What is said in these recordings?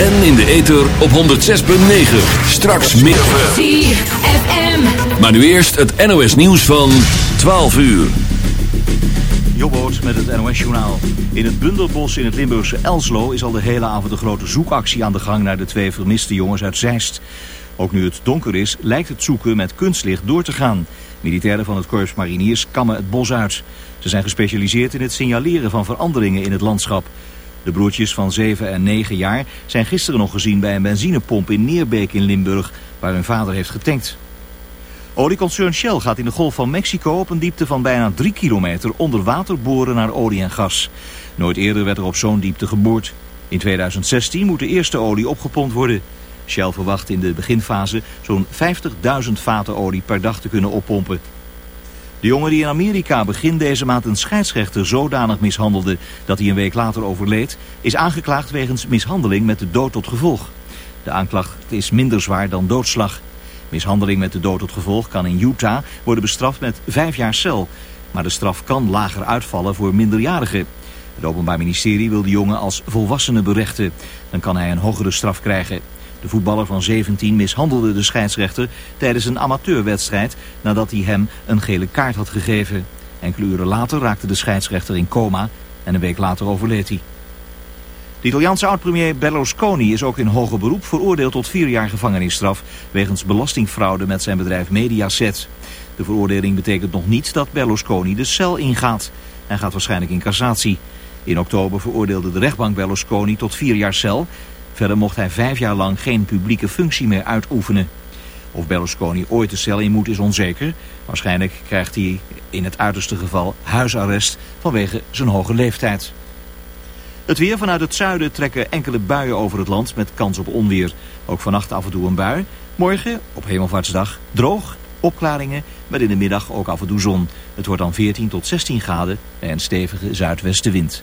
En in de ether op 106.9. Straks meer. ZFM. Maar nu eerst het NOS nieuws van 12 uur. Jobboot met het NOS-journaal. In het Bundelbos in het Limburgse Elslo is al de hele avond een grote zoekactie aan de gang naar de twee vermiste jongens uit Zeist. Ook nu het donker is, lijkt het zoeken met kunstlicht door te gaan. Militairen van het Korps Mariniers kammen het bos uit. Ze zijn gespecialiseerd in het signaleren van veranderingen in het landschap. De broertjes van 7 en 9 jaar zijn gisteren nog gezien bij een benzinepomp in Neerbeek in Limburg, waar hun vader heeft getankt. Olieconcern Shell gaat in de Golf van Mexico op een diepte van bijna 3 kilometer onder water boren naar olie en gas. Nooit eerder werd er op zo'n diepte geboord. In 2016 moet de eerste olie opgepompt worden. Shell verwacht in de beginfase zo'n 50.000 vaten olie per dag te kunnen oppompen. De jongen die in Amerika begin deze maand een scheidsrechter zodanig mishandelde dat hij een week later overleed, is aangeklaagd wegens mishandeling met de dood tot gevolg. De aanklacht is minder zwaar dan doodslag. Mishandeling met de dood tot gevolg kan in Utah worden bestraft met vijf jaar cel. Maar de straf kan lager uitvallen voor minderjarigen. Het Openbaar Ministerie wil de jongen als volwassene berechten. Dan kan hij een hogere straf krijgen. De voetballer van 17 mishandelde de scheidsrechter tijdens een amateurwedstrijd nadat hij hem een gele kaart had gegeven. Enkele uren later raakte de scheidsrechter in coma en een week later overleed hij. De Italiaanse oud-premier Berlusconi is ook in hoger beroep veroordeeld tot vier jaar gevangenisstraf wegens belastingfraude met zijn bedrijf Mediaset. De veroordeling betekent nog niet dat Berlusconi de cel ingaat. Hij gaat waarschijnlijk in cassatie. In oktober veroordeelde de rechtbank Berlusconi tot vier jaar cel. Verder mocht hij vijf jaar lang geen publieke functie meer uitoefenen. Of Berlusconi ooit de cel in moet is onzeker. Waarschijnlijk krijgt hij in het uiterste geval huisarrest vanwege zijn hoge leeftijd. Het weer vanuit het zuiden trekken enkele buien over het land met kans op onweer. Ook vannacht af en toe een bui. Morgen, op Hemelvaartsdag, droog, opklaringen, met in de middag ook af en toe zon. Het wordt dan 14 tot 16 graden bij een stevige zuidwestenwind.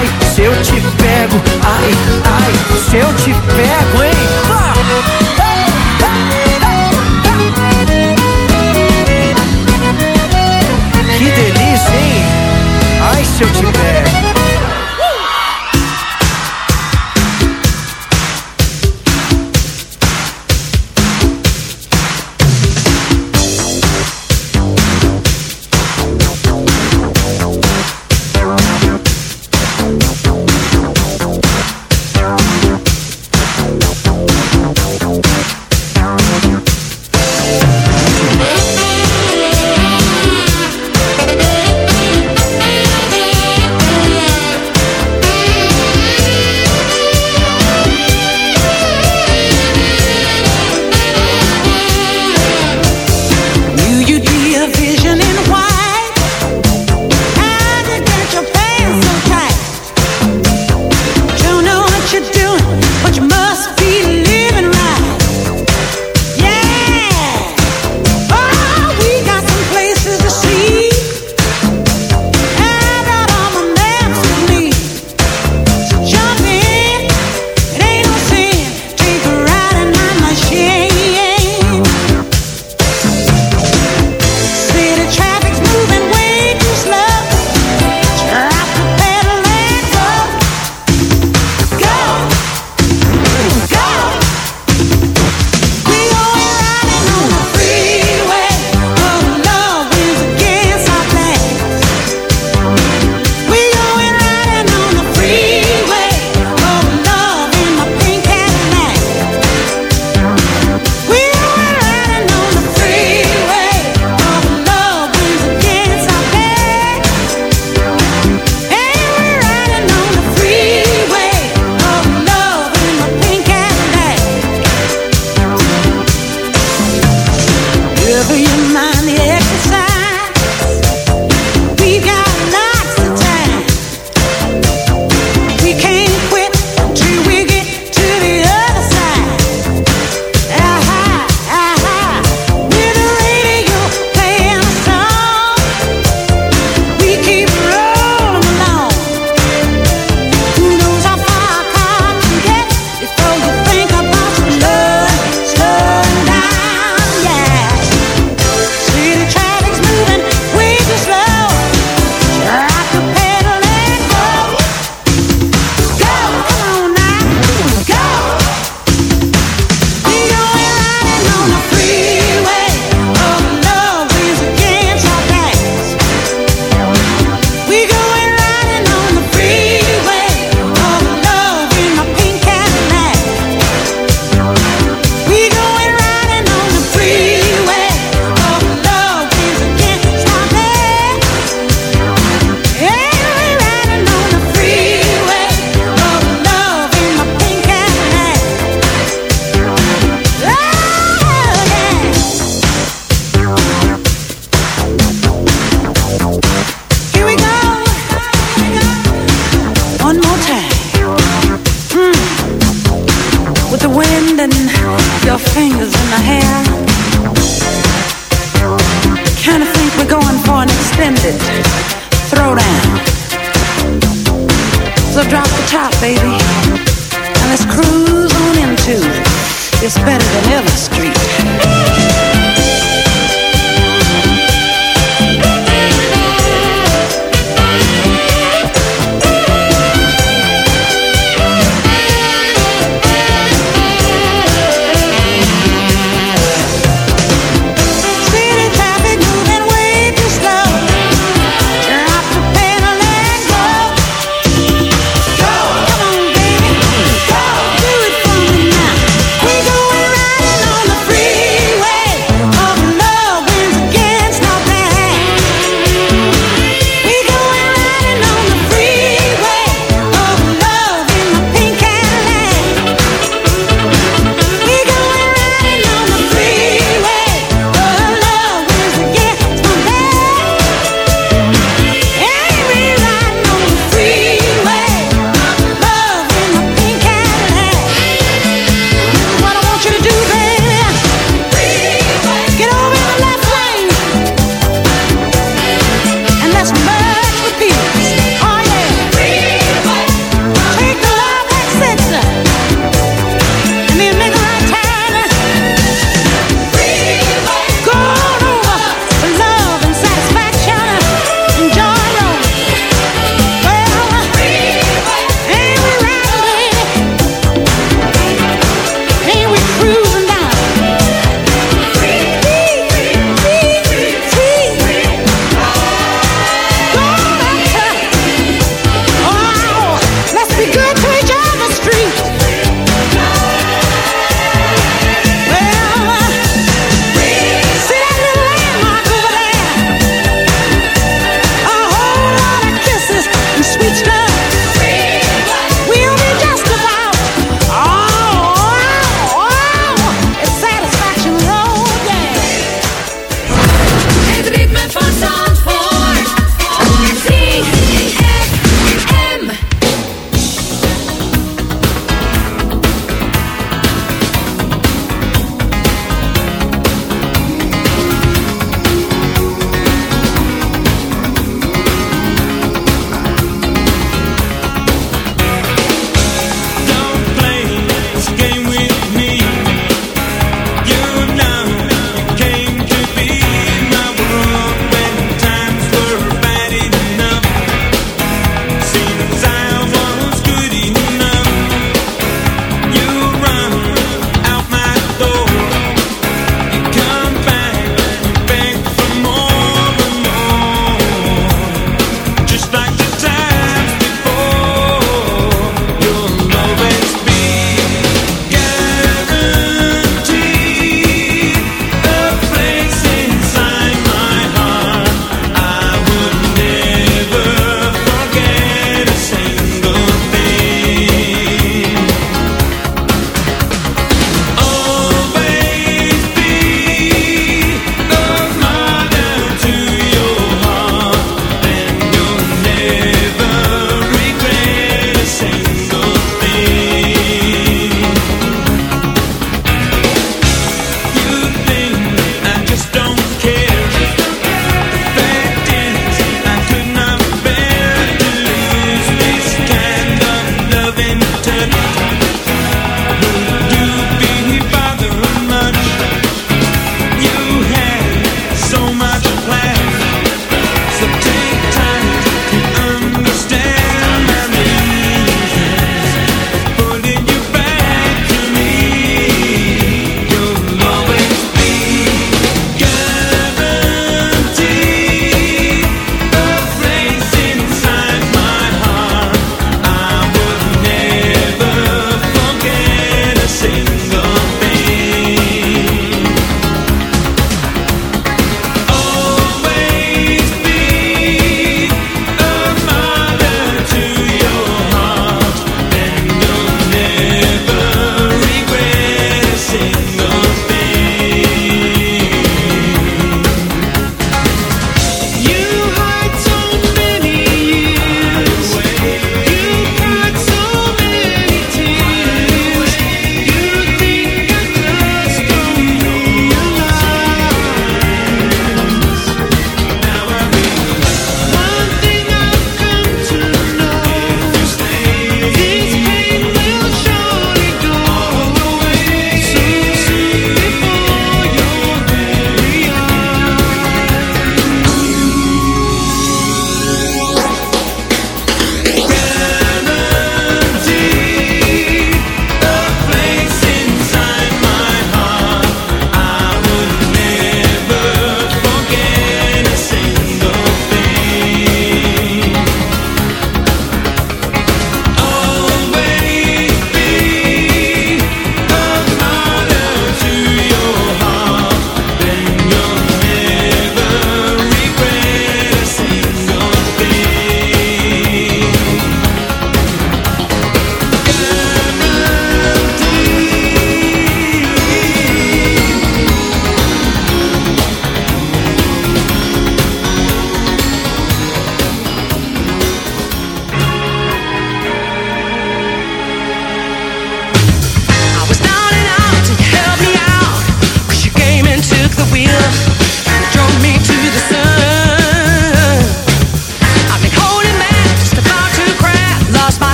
Ai, se eu te pego, ai, ai, se eu te pego, hein? Que delícia, hein? Ai, se eu te pego.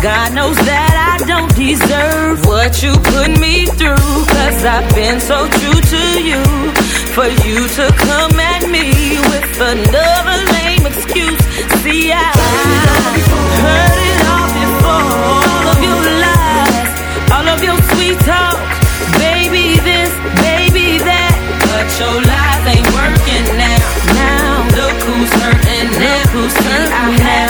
God knows that I don't deserve what you put me through. Cause I've been so true to you. For you to come at me with another lame excuse. See, I heard it all before. All of your lies, all of your sweet talk. Baby, this, baby, that. But your lies ain't working now. Now, look who's hurting. Look who's hurting I had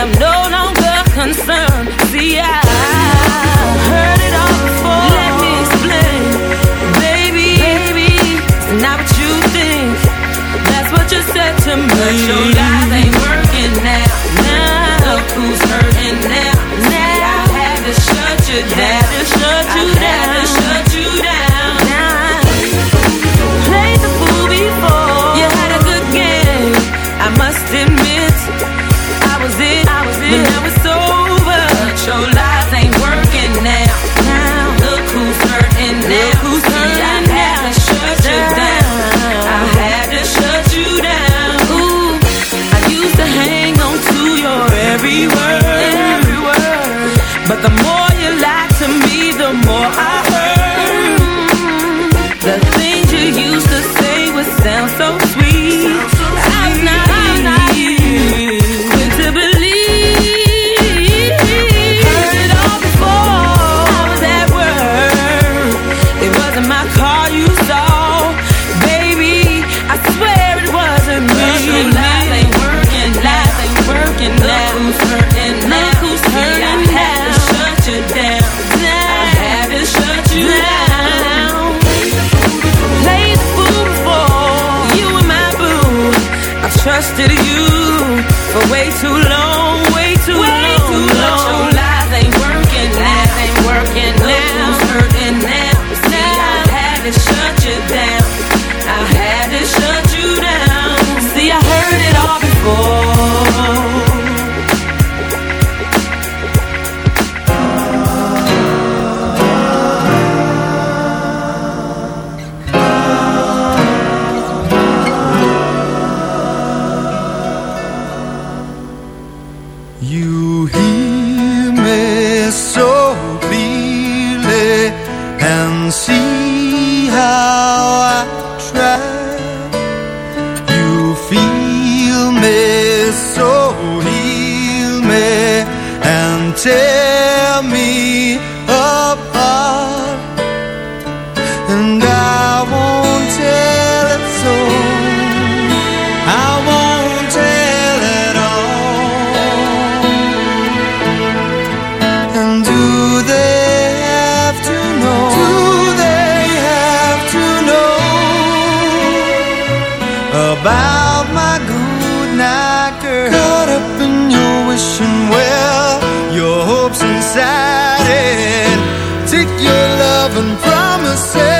am no longer concerned. See, I heard it all before. Let me explain, baby. baby it's not what you think. That's what you said to me. But your lies ain't working now. Now look who's hurting now. Now I had to shut you down. I had to shut you down. decided. Take your love and promises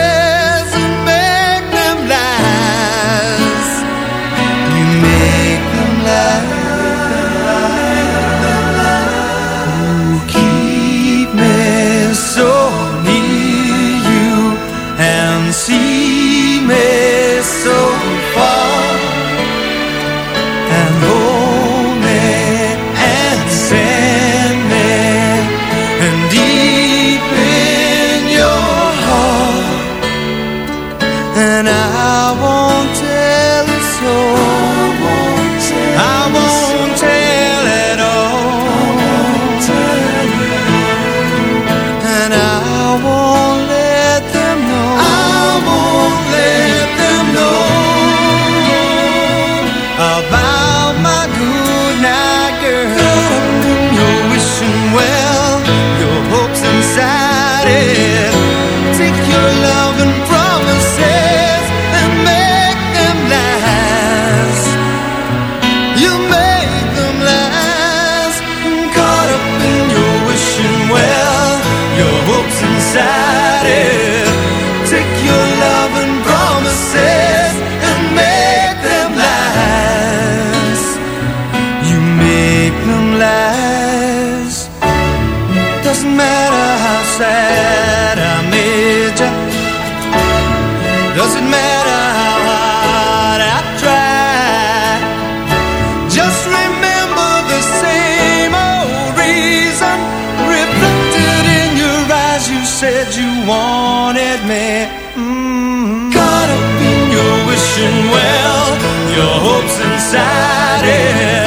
decided.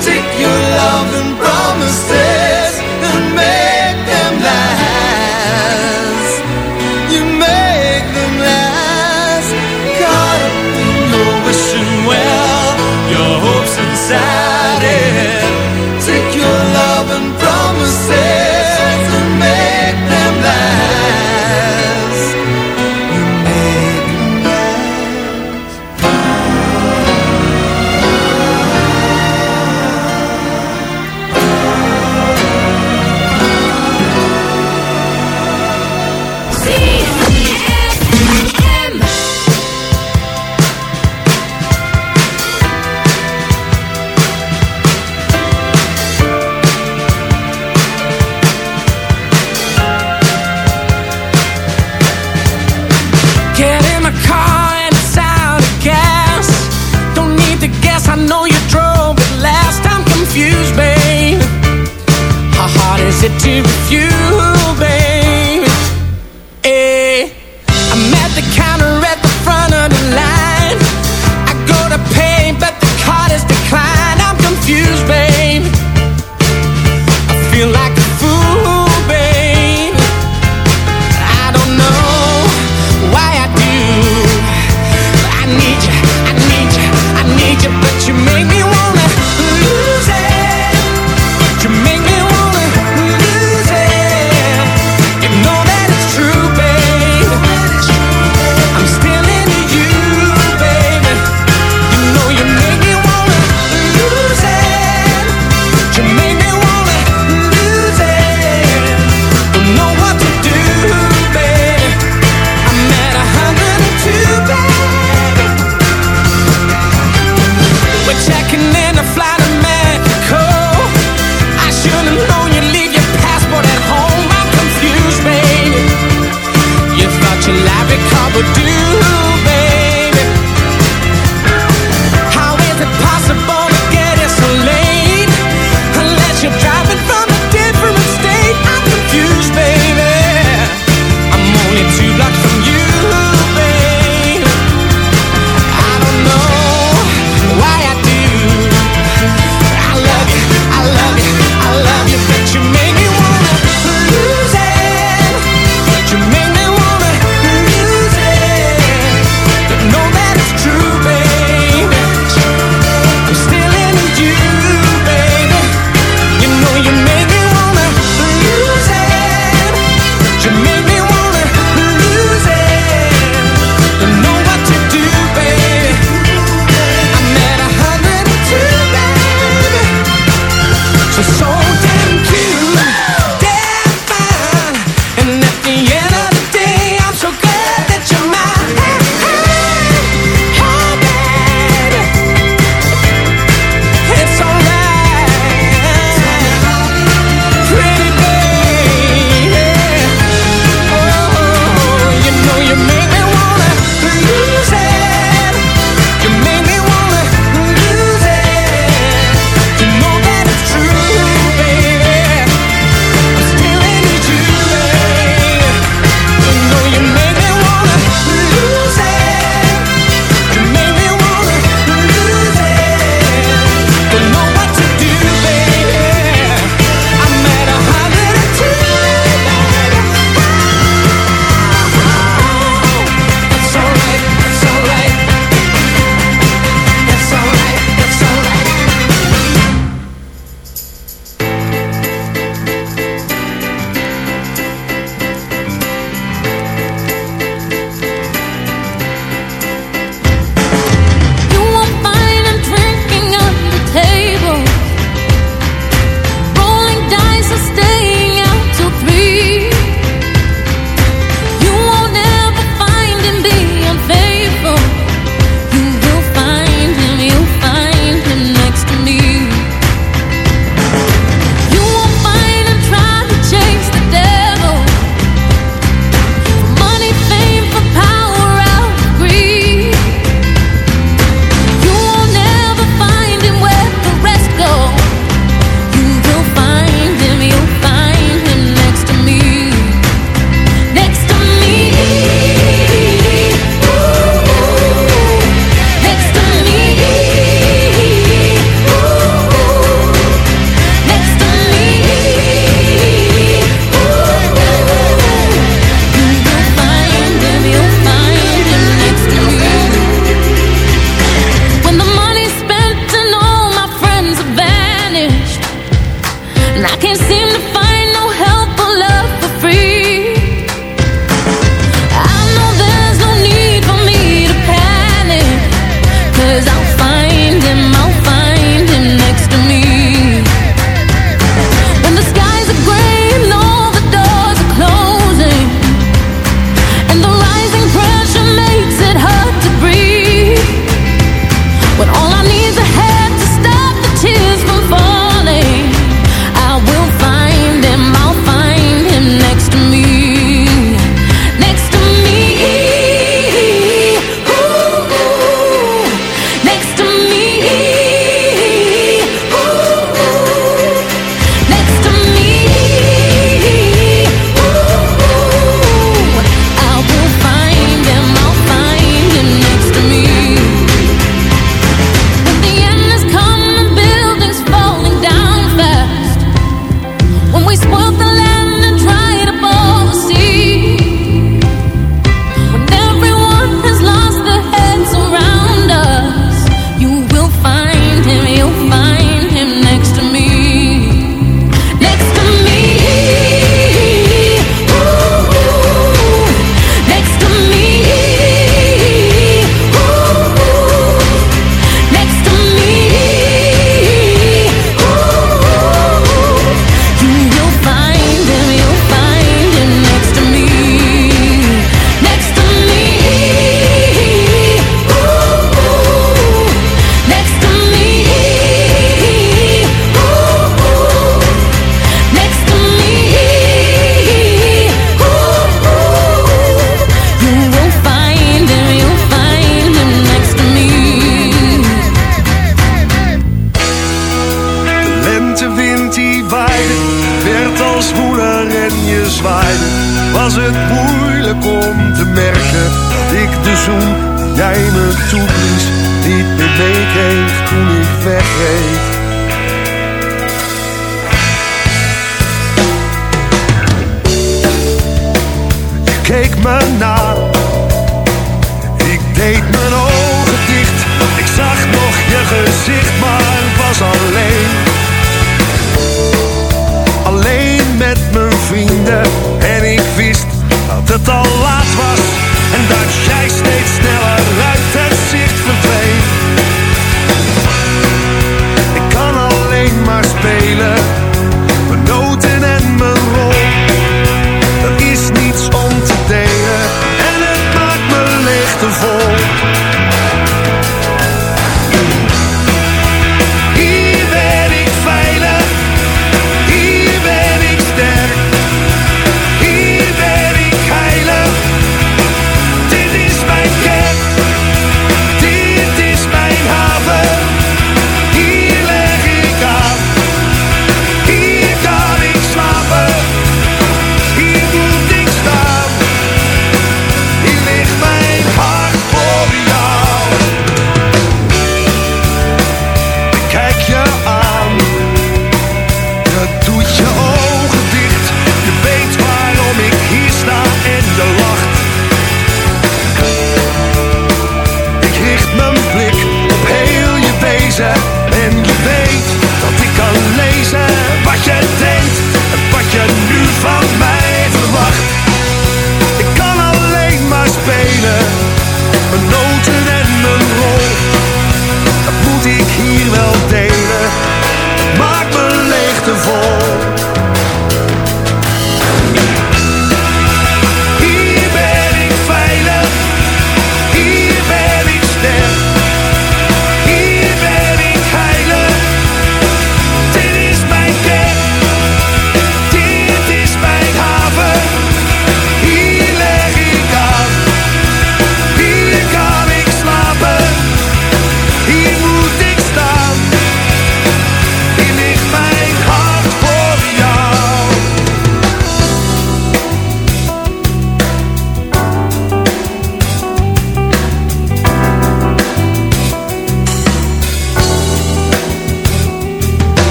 Take your jij me toeblies niet meer meekreeg toen ik wegreed. Je keek me na, ik deed mijn ogen dicht, ik zag nog je gezicht, maar was alleen alleen met mijn vrienden. En ik wist dat het al laat was en dat jij steeds spelen,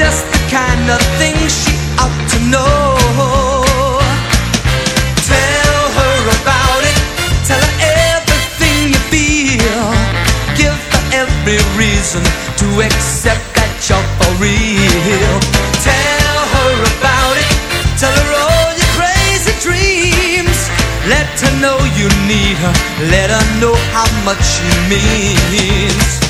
just the kind of thing she ought to know. Tell her about it, tell her everything you feel. Give her every reason to accept that you're for real. Tell her about it, tell her all your crazy dreams. Let her know you need her, let her know how much she means.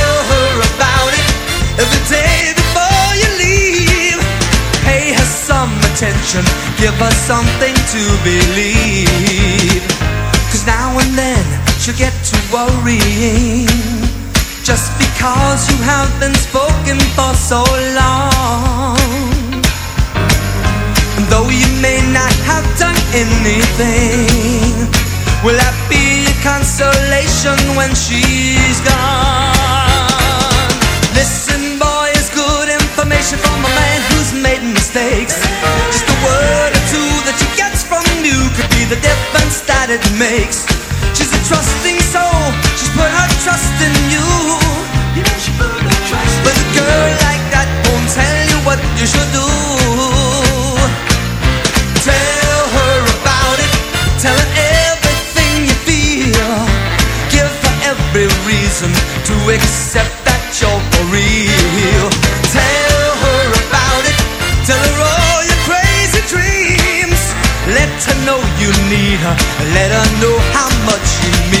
every day before you leave. Pay her some attention, give her something to believe. Cause now and then she'll get to worrying. Just because you have been spoken for so long. And though you may not have done anything, will that be a consolation when she's gone? Listen, boy, is good information from a man who's made mistakes. Just a word or two that she gets from you could be the difference that it makes. She's a trusting soul, she's put her trust in you. You she put her trust But a girl like that won't tell you what you should do. Tell her about it, tell her everything you feel. Give her every reason to accept her, let her know how much you mean.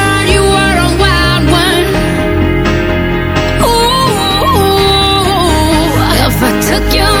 took you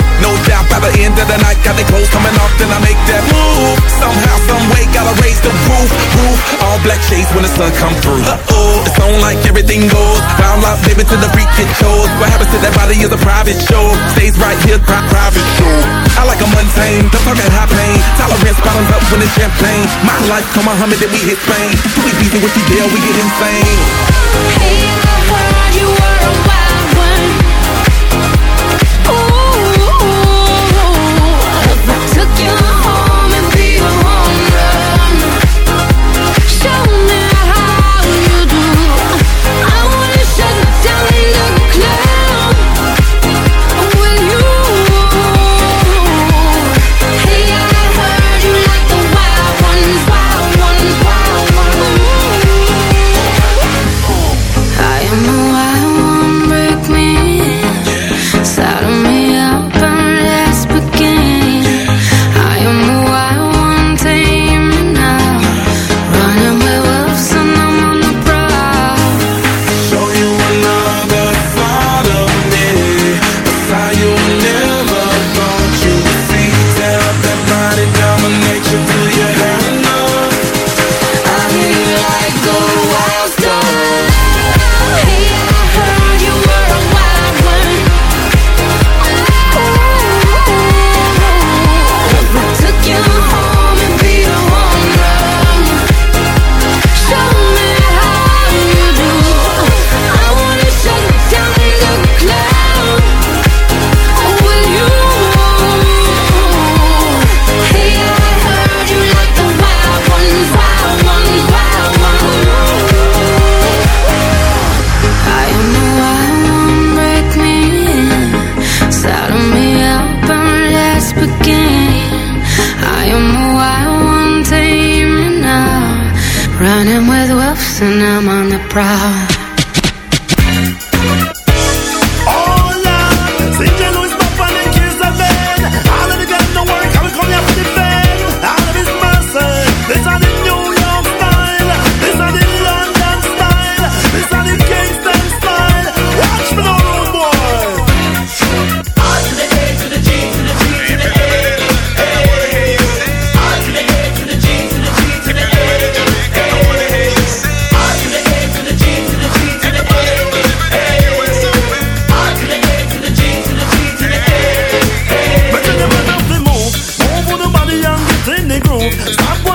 By the end of the night, got the clothes coming off, then I make that move. Somehow, some way, gotta raise the roof, roof. All black shades when the sun come through. Uh oh, it's on like everything goes. Round life, living to the freak it shows. What happens to that body is a private show. Stays right here, pri- private show. I like a mundane, talk at high pain. Tolerance bottoms up when it's champagne. My life, come Muhammad, then we hit Spain. Too easy with you, deal, we get insane. Hey, I heard you were a wild groove. Stop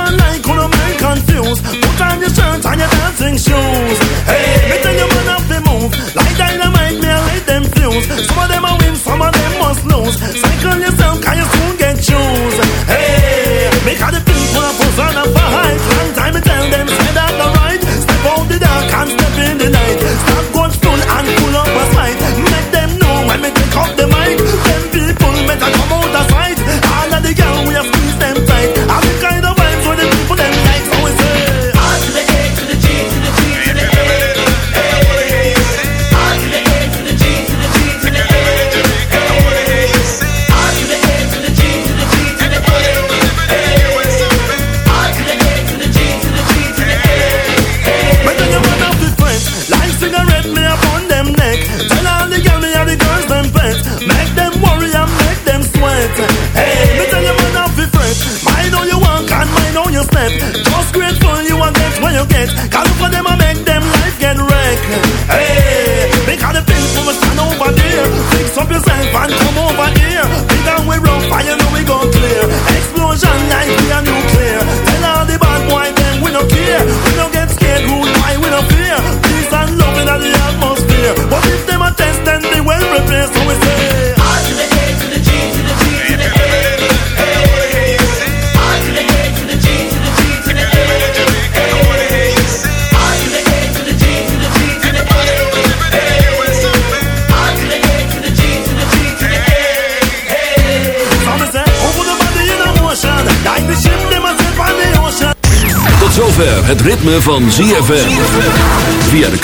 het ritme van ZFM. Via de